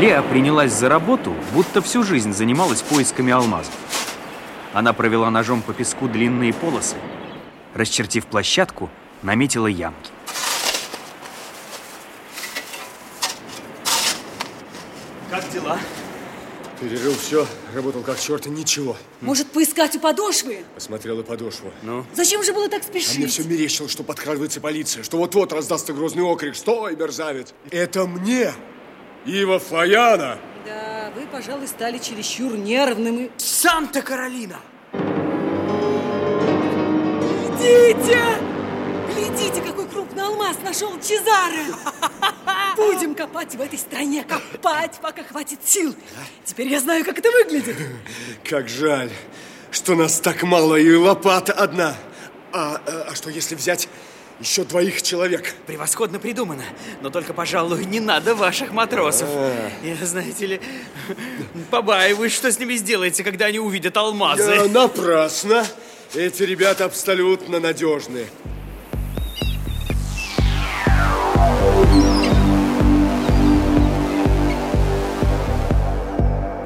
Леа принялась за работу, будто всю жизнь занималась поисками алмазов. Она провела ножом по песку длинные полосы, расчертив площадку, наметила ямки. Как дела? Перерыл все, работал как черт и ничего. Может, поискать у подошвы? Посмотрел и подошву. Ну? Зачем же было так А мне спешить? все мерещило, что подкрадывается полиция, что вот-вот раздастся грозный окрик. Стой, мерзавец! Это мне! Ива Фаяна! Да, вы, пожалуй, стали чересчур нервным и... Санта-Каролина! Глядите! Глядите, какой крупный алмаз нашел Чезаре! Будем копать в этой стране, копать, пока хватит сил. Теперь я знаю, как это выглядит. Как жаль, что нас так мало и лопата одна. А, а, а что если взять еще двоих человек? Превосходно придумано. Но только, пожалуй, не надо ваших матросов. Я, знаете ли, побаиваюсь, что с ними сделаете, когда они увидят алмазы. Э, напрасно. Эти ребята абсолютно надежные.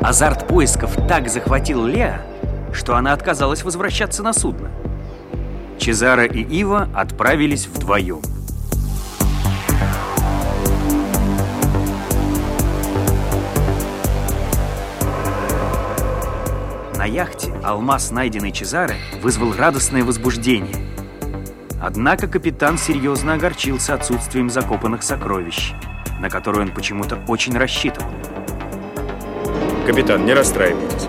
Азарт поисков так захватил Леа, что она отказалась возвращаться на судно. Чезаро и Ива отправились вдвоем. На яхте алмаз, найденный Чезаре, вызвал радостное возбуждение. Однако капитан серьезно огорчился отсутствием закопанных сокровищ, на которые он почему-то очень рассчитывал. Капитан, не расстраивайтесь.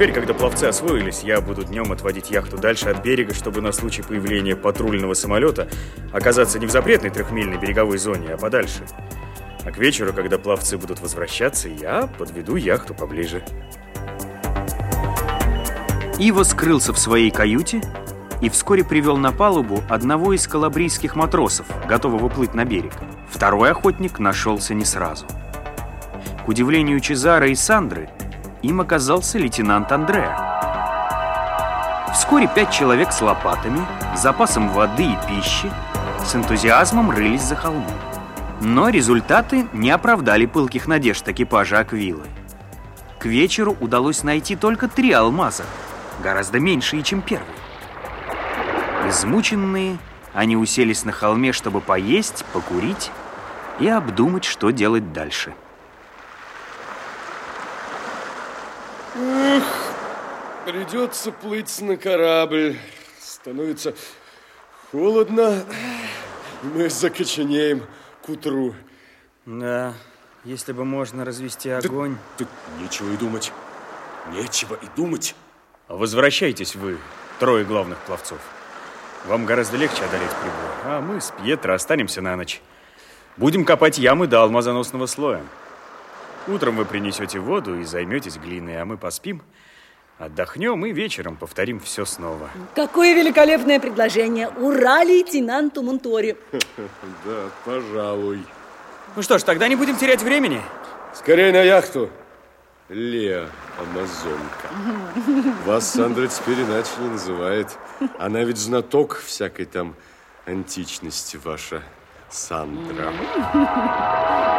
Теперь, когда пловцы освоились, я буду днем отводить яхту дальше от берега, чтобы на случай появления патрульного самолета оказаться не в запретной трехмильной береговой зоне, а подальше. А к вечеру, когда пловцы будут возвращаться, я подведу яхту поближе. Иво скрылся в своей каюте и вскоре привел на палубу одного из калабрийских матросов, готового плыть на берег. Второй охотник нашелся не сразу. К удивлению Чезара и Сандры, им оказался лейтенант Андреа. Вскоре пять человек с лопатами, запасом воды и пищи, с энтузиазмом рылись за холмом. Но результаты не оправдали пылких надежд экипажа Аквилы. К вечеру удалось найти только три алмаза, гораздо меньшие, чем первый. Измученные, они уселись на холме, чтобы поесть, покурить и обдумать, что делать дальше. Придется плыть на корабль. Становится холодно. Мы закоченеем к утру. Да, если бы можно развести огонь. Тут нечего и думать. Нечего и думать. Возвращайтесь вы, трое главных пловцов. Вам гораздо легче одолеть прибой, а мы с Пьетро останемся на ночь. Будем копать ямы до алмазоносного слоя. Утром вы принесете воду и займетесь глиной, а мы поспим, отдохнем и вечером повторим все снова. Какое великолепное предложение. Ура лейтенанту Монтори. Да, пожалуй. Ну что ж, тогда не будем терять времени. Скорее на яхту. Леа, амазонка. Вас Сандра теперь иначе не называет. Она ведь знаток всякой там античности, ваша Сандра.